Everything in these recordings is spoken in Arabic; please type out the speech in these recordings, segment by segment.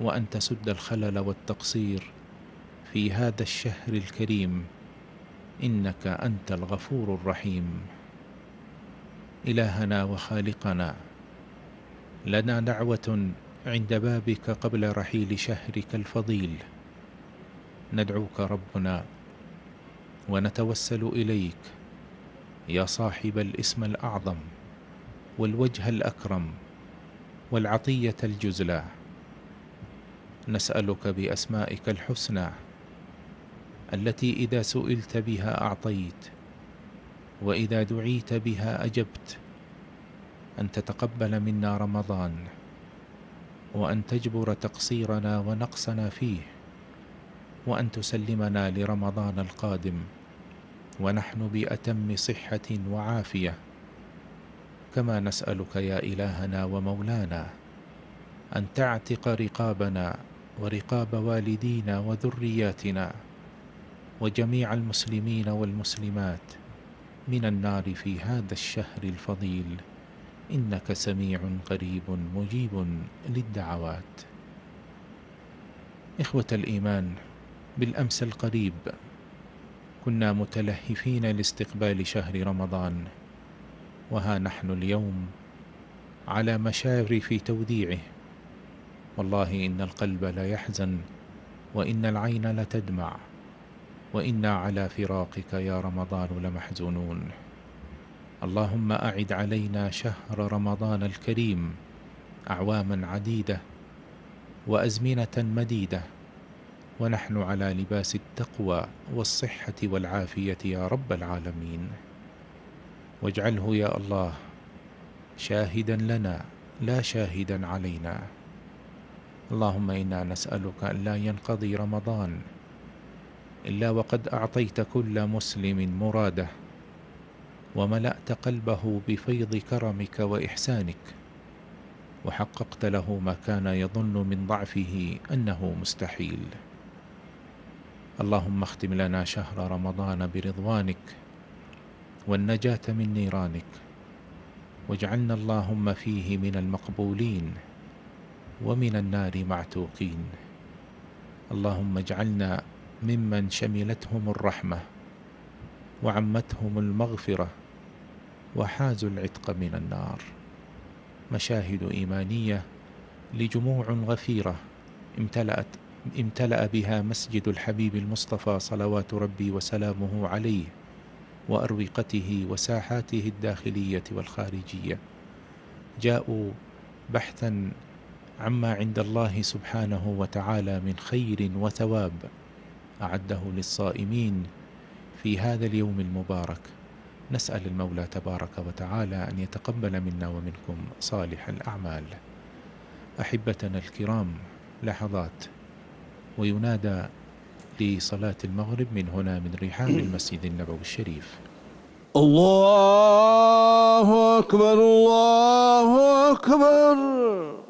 وأن تسد الخلل والتقصير في هذا الشهر الكريم. إنك أنت الغفور الرحيم. إلهنا وخالقنا لنا دعوة عند بابك قبل رحيل شهرك الفضيل. ندعوك ربنا ونتوسل إليك يا صاحب الاسم الأعظم والوجه الأكرم والعطية الجزلى نسألك بأسمائك الحسنى التي إذا سئلت بها أعطيت وإذا دعيت بها أجبت أن تتقبل منا رمضان وأن تجبر تقصيرنا ونقصنا فيه وأن تسلمنا لرمضان القادم ونحن بأتم صحة وعافية. كما نسألك يا إلهنا ومولانا أن تعتق رقابنا ورقاب والدينا وذرياتنا وجميع المسلمين والمسلمات من النار في هذا الشهر الفضيل. إنك سميع قريب مجيب للدعوات. إخوة الإيمان بالأمس القريب كنا متلهفين لاستقبال شهر رمضان وها نحن اليوم على مشارف توديعه والله إن القلب ليحزن وإن العين لتدمع وإنا على فراقك يا رمضان لمحزونون. اللهم أعد علينا شهر رمضان الكريم أعواما عديدة وأزمنة مديدة ونحن على لباس التقوى والصحة والعافية يا رب العالمين. واجعله يا الله شاهدا لنا لا شاهدا علينا. اللهم إنا نسألك أن لا ينقضي رمضان إلا وقد أعطيت كل مسلم مراده وملأت قلبه بفيض كرمك وإحسانك وحققت له ما كان يظن من ضعفه أنه مستحيل. اللهم اختم لنا شهر رمضان برضوانك والنجاة من نيرانك واجعلنا اللهم فيه من المقبولين ومن النار معتوقين. اللهم اجعلنا ممن شملتهم الرحمة وعمتهم المغفرة وحازوا العتق من النار. مشاهد إيمانية لجموع غفيرة امتلأت امتلأ بها مسجد الحبيب المصطفى صلوات ربي وسلامه عليه وأروقته وساحاته الداخلية والخارجية. جاءوا بحثا عما عند الله سبحانه وتعالى من خير وثواب أعده للصائمين في هذا اليوم المبارك. نسأل المولى تبارك وتعالى أن يتقبل منا ومنكم صالح الأعمال. أحبتنا الكرام لحظات. وينادى لصلاة المغرب من هنا من رحاب المسجد النبوي الشريف. الله أكبر الله أكبر.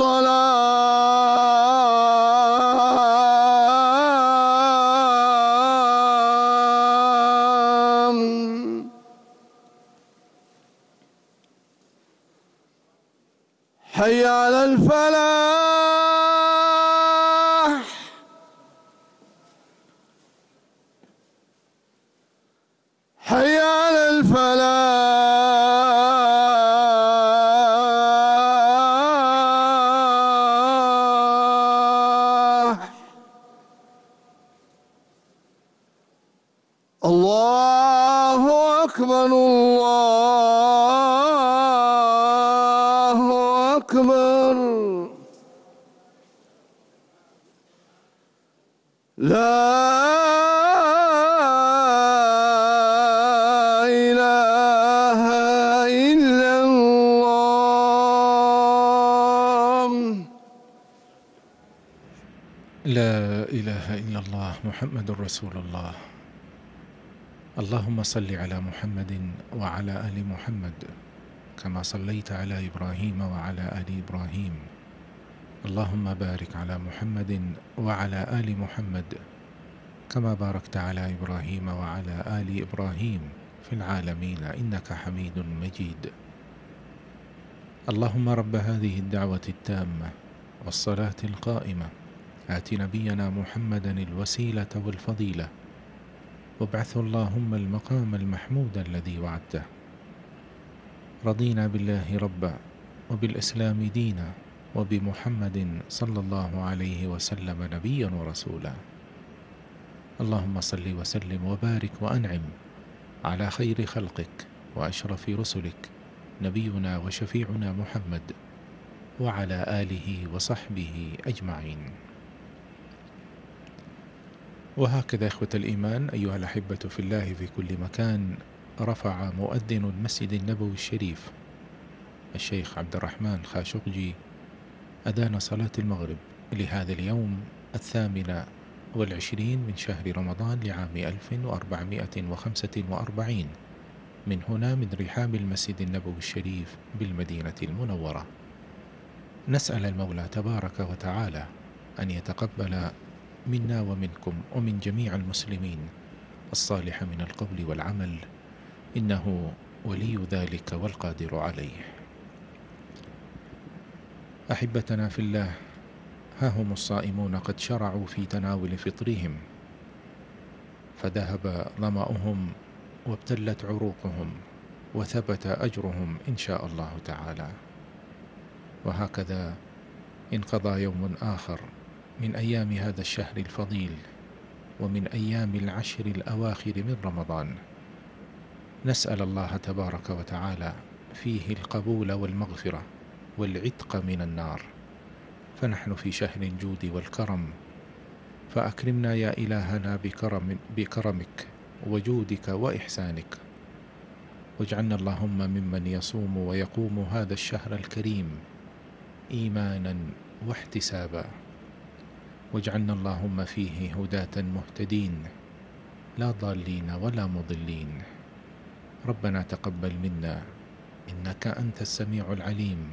الصلاة الله محمد رسول الله. اللهم صل على محمد وعلى آل محمد كما صليت على إبراهيم وعلى آل إبراهيم. اللهم بارك على محمد وعلى آل محمد كما باركت على إبراهيم وعلى آل إبراهيم في العالمين. إنك حميد مجيد. اللهم رب هذه الدعوة التامة والصلاة القائمة. آت نبينا محمدا الوسيلة والفضيلة. وابعثه اللهم المقام المحمود الذي وعدته. رضينا بالله ربا وبالإسلام دينا وبمحمد صلى الله عليه وسلم نبيا ورسولا. اللهم صل وسلم وبارك وأنعم على خير خلقك وأشرف رسلك نبينا وشفيعنا محمد وعلى آله وصحبه أجمعين. وهكذا إخوة الإيمان أيها الأحبة في الله في كل مكان رفع مؤذن المسجد النبوي الشريف الشيخ عبد الرحمن خاشقجي أذان صلاة المغرب لهذا اليوم الثامن والعشرين من شهر رمضان لعام 1445 من هنا من رحاب المسجد النبوي الشريف بالمدينة المنورة. نسأل المولى تبارك وتعالى أن يتقبل منا ومنكم ومن جميع المسلمين الصالح من القول والعمل إنه ولي ذلك والقادر عليه. أحبتنا في الله ها هم الصائمون قد شرعوا في تناول فطرهم فذهب ظمأهم وابتلت عروقهم وثبت أجرهم إن شاء الله تعالى. وهكذا انقضى يوم آخر من أيام هذا الشهر الفضيل ومن أيام العشر الأواخر من رمضان. نسأل الله تبارك وتعالى فيه القبول والمغفرة والعتق من النار. فنحن في شهر الجود والكرم فأكرمنا يا إلهنا بكرم بكرمك وجودك وإحسانك. واجعلنا اللهم ممن يصوم ويقوم هذا الشهر الكريم إيمانا واحتسابا. واجعلنا اللهم فيه هداة مهتدين لا ضالين ولا مضلين. ربنا تقبل منا إنك أنت السميع العليم.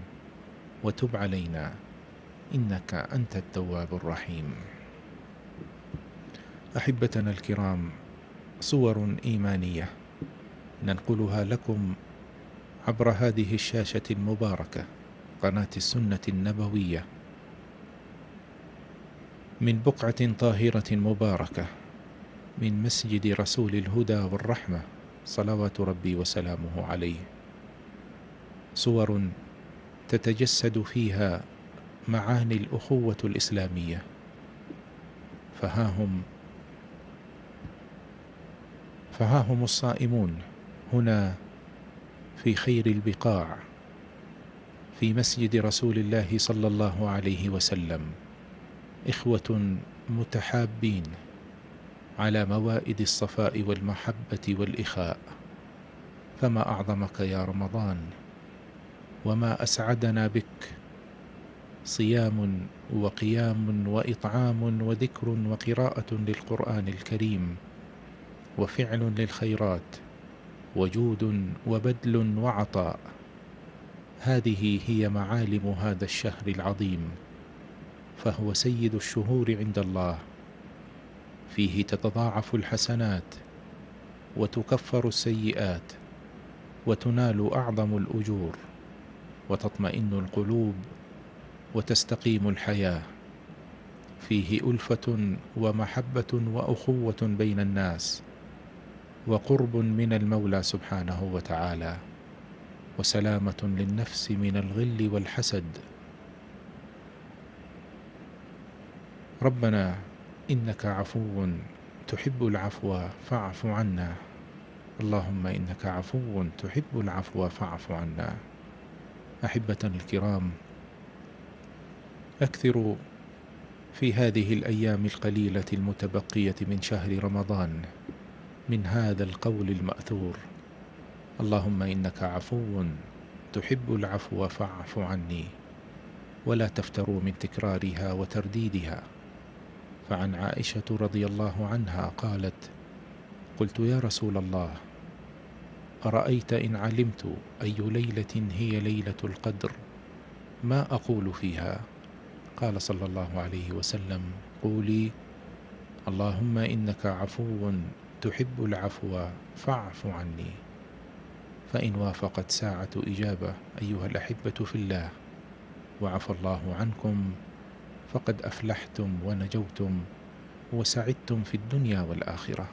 وتب علينا إنك أنت التواب الرحيم. أحبتنا الكرام صور إيمانية ننقلها لكم عبر هذه الشاشة المباركة قناة السنة النبوية. من بقعة طاهرة مباركة من مسجد رسول الهدى والرحمة صلوات ربي وسلامه عليه. صور تتجسد فيها معاني الأخوة الإسلامية. فها هم فها هم الصائمون هنا في خير البقاع في مسجد رسول الله صلى الله عليه وسلم. إخوة متحابين على موائد الصفاء والمحبة والإخاء. فما أعظمك يا رمضان؟ وما أسعدنا بك؟ صيام وقيام وإطعام وذكر وقراءة للقرآن الكريم وفعل للخيرات وجود وبذل وعطاء. هذه هي معالم هذا الشهر العظيم. فهو سيد الشهور عند الله. فيه تتضاعف الحسنات وتكفر السيئات وتنال أعظم الأجور وتطمئن القلوب وتستقيم الحياة. فيه ألفة ومحبة وأخوة بين الناس وقرب من المولى سبحانه وتعالى وسلامة للنفس من الغل والحسد. ربنا إنك عفو تحب العفو فاعف عنا. اللهم إنك عفو تحب العفو فاعف عنا. أحبة الكرام أكثروا في هذه الأيام القليلة المتبقية من شهر رمضان من هذا القول المأثور. اللهم إنك عفو تحب العفو فاعف عني. ولا تفتروا من تكرارها وترديدها. فعن عائشة رضي الله عنها قالت قلت يا رسول الله أرأيت إن علمت أي ليلة هي ليلة القدر؟ ما أقول فيها؟ قال صلى الله عليه وسلم قولي اللهم إنك عفو تحب العفو فاعف عني. فإن وافقت ساعة إجابة أيها الأحبة في الله وعفى الله عنكم فقد أفلحتم ونجوتم وسعدتم في الدنيا والآخرة.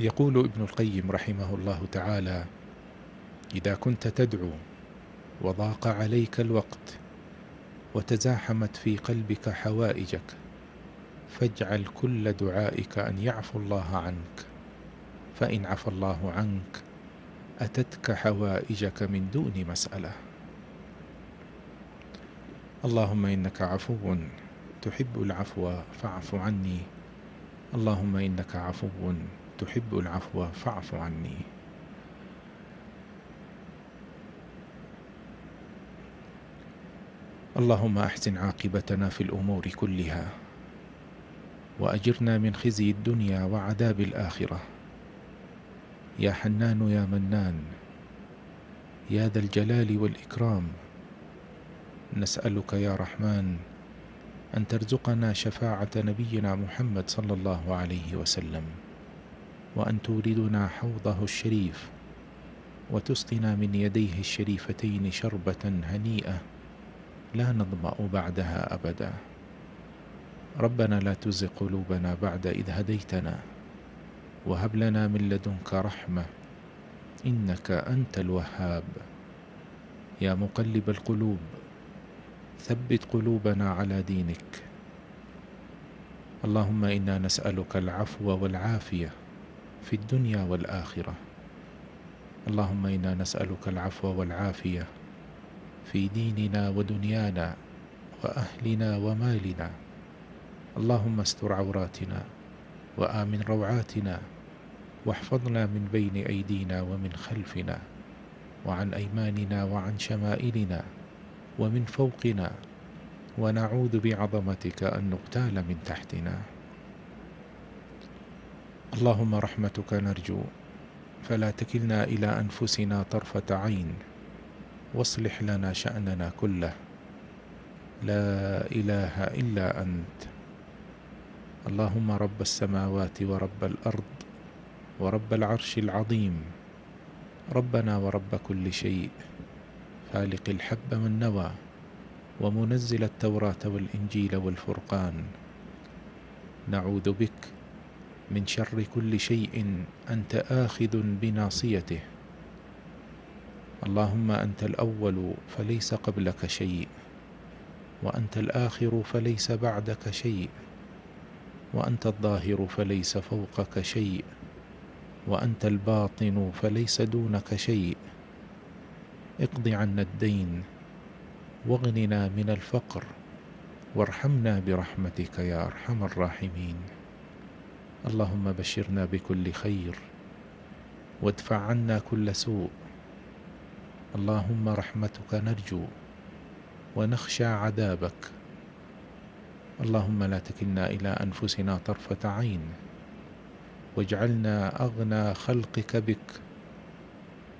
يقول ابن القيم رحمه الله تعالى إذا كنت تدعو وضاق عليك الوقت وتزاحمت في قلبك حوائجك فاجعل كل دعائك أن يعفو الله عنك. فإن عفى الله عنك أتتك حوائجك من دون مسألة. اللهم إنك عفو تحب العفو فاعف عني. اللهم إنك عفو تحب العفو فاعف عني. اللهم أحسن عاقبتنا في الأمور كلها وأجرنا من خزي الدنيا وعذاب الآخرة. يا حنان يا منان يا ذا الجلال والإكرام نسألك يا رحمن أن ترزقنا شفاعة نبينا محمد صلى الله عليه وسلم وأن توردنا حوضه الشريف وتسقنا من يديه الشريفتين شربة هنيئة لا نظمأ بعدها أبدا. ربنا لا تزغ قلوبنا بعد إذ هديتنا وهب لنا من لدنك رحمة إنك أنت الوهاب. يا مقلب القلوب ثبت قلوبنا على دينك. اللهم إنا نسألك العفو والعافية في الدنيا والآخرة. اللهم إنا نسألك العفو والعافية في ديننا ودنيانا وأهلنا ومالنا. اللهم استر عوراتنا وآمن روعاتنا واحفظنا من بين أيدينا ومن خلفنا وعن أيماننا وعن شمائلنا. ومن فوقنا ونعوذ بعظمتك أن نقتال من تحتنا. اللهم رحمتك نرجو فلا تكلنا إلى أنفسنا طرفة عين واصلح لنا شأننا كله. لا إله إلا أنت. اللهم رب السماوات ورب الأرض ورب العرش العظيم. ربنا ورب كل شيء. فالق الحب والنوى ومنزل التوراة والإنجيل والفرقان. نعوذ بك من شر كل شيء أنت آخذ بناصيته. اللهم أنت الأول فليس قبلك شيء وأنت الآخر فليس بعدك شيء وأنت الظاهر فليس فوقك شيء وأنت الباطن فليس دونك شيء. اقض عنا الدين واغننا من الفقر وارحمنا برحمتك يا أرحم الراحمين. اللهم بشرنا بكل خير وادفع عنا كل سوء. اللهم رحمتك نرجو ونخشى عذابك. اللهم لا تكلنا إلى أنفسنا طرفة عين واجعلنا أغنى خلقك بك.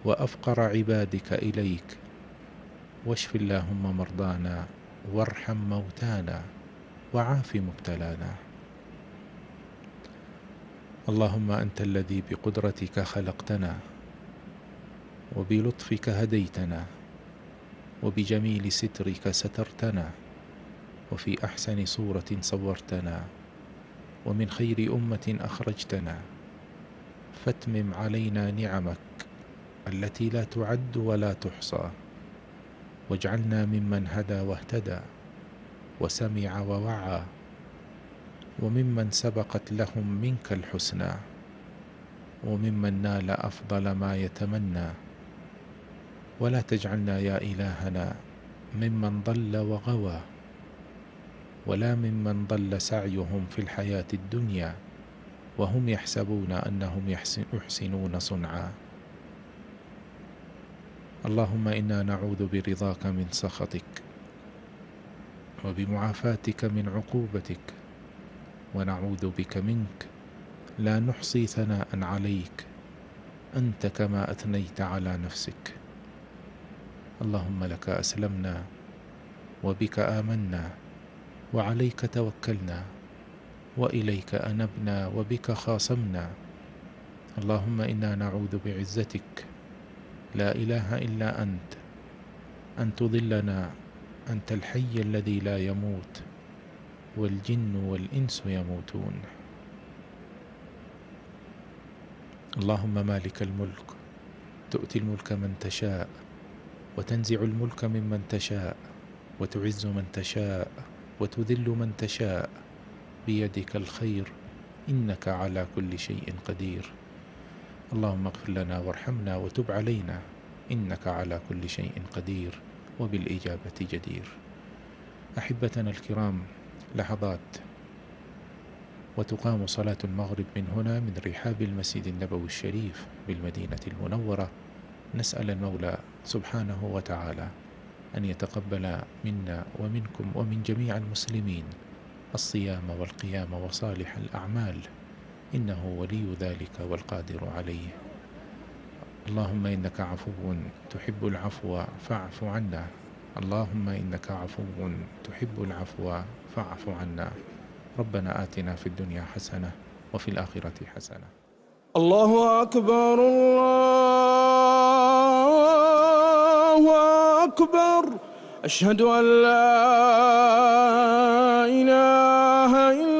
وأفقر عبادك إليك. واشف اللهم مرضانا وارحم موتانا وعاف مبتلانا. اللهم أنت الذي بقدرتك خلقتنا وبلطفك هديتنا وبجميل سترك سترتنا وفي أحسن صورة صورتنا ومن خير أمة أخرجتنا. فاتمم علينا نعمك التي لا تعد ولا تحصى. واجعلنا ممن هدى واهتدى وسمع ووعى وممن سبقت لهم منك الحسنى وممن نال أفضل ما يتمنى. ولا تجعلنا يا إلهنا ممن ضل وغوى ولا ممن ضل سعيهم في الحياة الدنيا وهم يحسبون أنهم يحسنون صنعا. اللهم إنا نعوذ برضاك من سخطك وبمعافاتك من عقوبتك ونعوذ بك منك. لا نحصي ثناء عليك. أنت كما أثنيت على نفسك. اللهم لك أسلمنا وبك آمنا وعليك توكلنا وإليك أنبنا وبك خاصمنا. اللهم إنا نعوذ بعزتك لا إله إلا أنت أن تضلنا أنت الحي الذي لا يموت والجن والإنس يموتون. اللهم مالك الملك تؤتي الملك من تشاء وتنزع الملك ممن تشاء وتعز من تشاء وتذل من تشاء. بيدك الخير إنك على كل شيء قدير. اللهم اغفر لنا وارحمنا وتب علينا إنك على كل شيء قدير وبالإجابة جدير. أحبتنا الكرام لحظات. وتقام صلاة المغرب من هنا من رحاب المسجد النبوي الشريف بالمدينة المنورة. نسأل المولى سبحانه وتعالى أن يتقبل منا ومنكم ومن جميع المسلمين الصيام والقيام وصالح الأعمال. إنه ولي ذلك والقادر عليه. اللهم إنك عفو تحب العفو فاعف عنا. اللهم إنك عفو تحب العفو فاعف عنا. ربنا آتنا في الدنيا حسنة وفي الآخرة حسنة. الله أكبر الله أكبر. أشهد أن لا إله إلا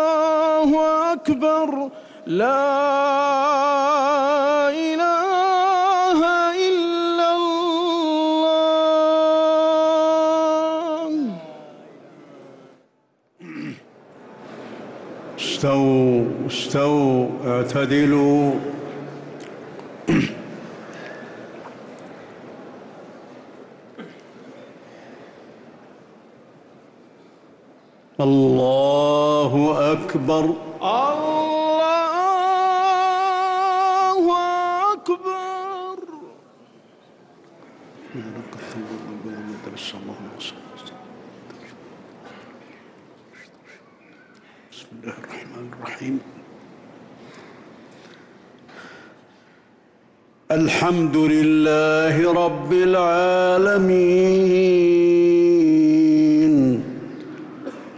أكبر. لا إله إلا الله. استووا استووا اعتدلوا. الله أكبر. الله أكبر. بسم الله الرحمن الرحيم. الحمد لله رب العالمين.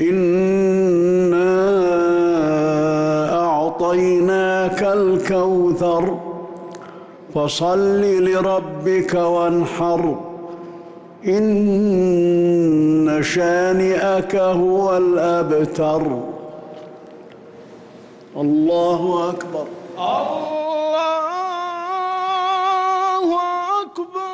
إنا أعطيناك الكوثر. فصل لربك وانحر. إن شانئك هو الأبتر. الله أكبر. الله أكبر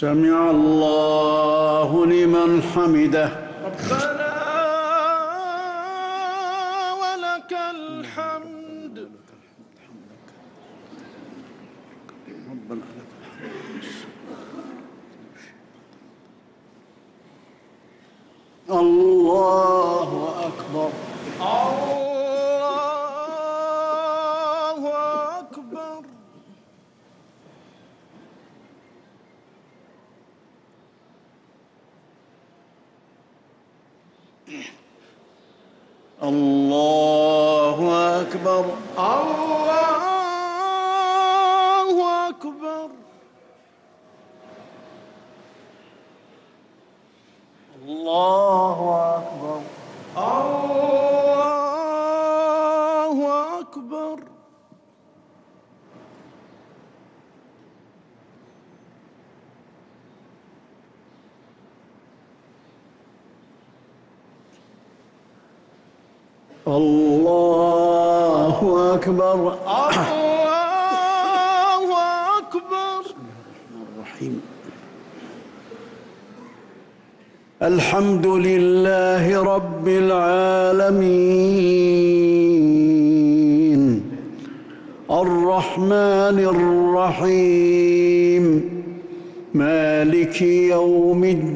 سمع الله لمن حمده. ربنا ولك الحمد. ربنا لك الحمد الله أكبر الله أكبر الله أكبر الله أكبر الله أكبر الله أكبر الله أكبر. الله أكبر. الرحيم الحمد لله رب العالمين. الرحمن الرحيم. مالك يوم الدين.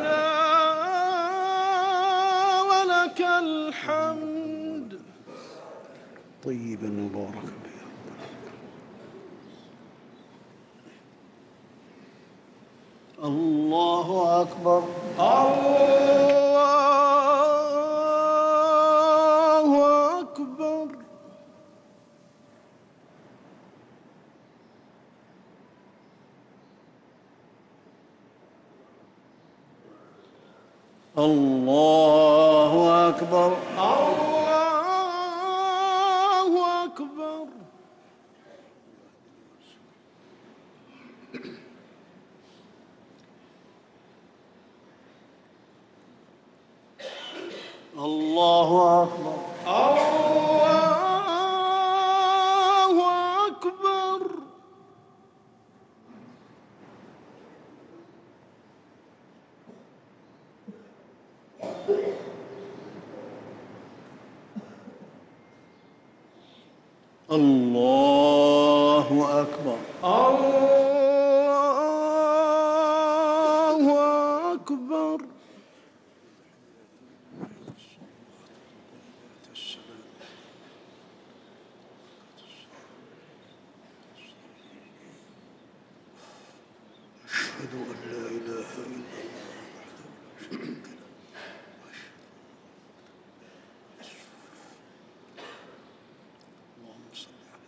طيبا مباركا الله أكبر. الله أكبر الله أكبر الله أكبر الله أكبر الله أكبر الله أكبر. الله أكبر أشهد أن لا إله إلا اللهم صل على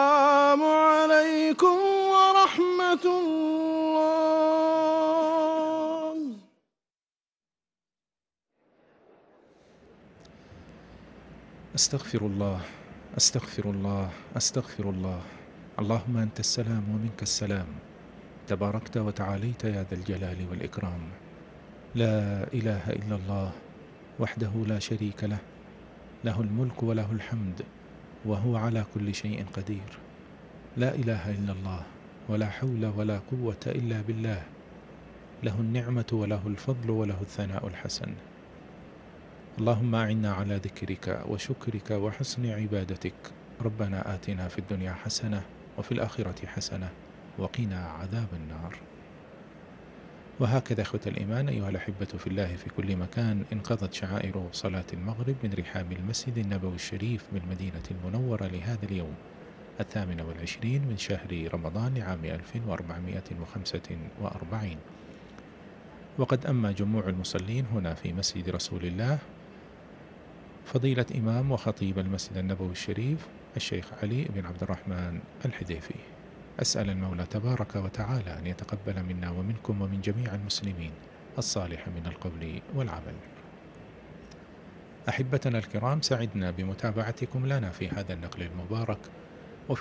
أستغفر الله أستغفر الله أستغفر الله. اللهم أنت السلام ومنك السلام. تباركت وتعاليت يا ذا الجلال والإكرام. لا إله إلا الله وحده لا شريك له له الملك وله الحمد وهو على كل شيء قدير. لا إله إلا الله ولا حول ولا قوة إلا بالله. له النعمة وله الفضل وله الثناء الحسن. اللهم أعنا على ذكرك وشكرك وحسن عبادتك. ربنا آتنا في الدنيا حسنة وفي الآخرة حسنة وقنا عذاب النار. وهكذا أخوة الإيمان أيها الأحبة في الله في كل مكان انقضت شعائر صلاة المغرب من رحاب المسجد النبوي الشريف بالمدينة المنورة لهذا اليوم الثامن والعشرين من شهر رمضان لعام 1445 وقد أما جموع المصلين هنا في مسجد رسول الله فضيلة إمام وخطيب المسجد النبوي الشريف الشيخ علي بن عبد الرحمن الحديفي أسأل المولى تبارك وتعالى أن يتقبل منا ومنكم ومن جميع المسلمين الصالح من القول والعمل. أحبتنا الكرام سعدنا بمتابعتكم لنا في هذا النقل المبارك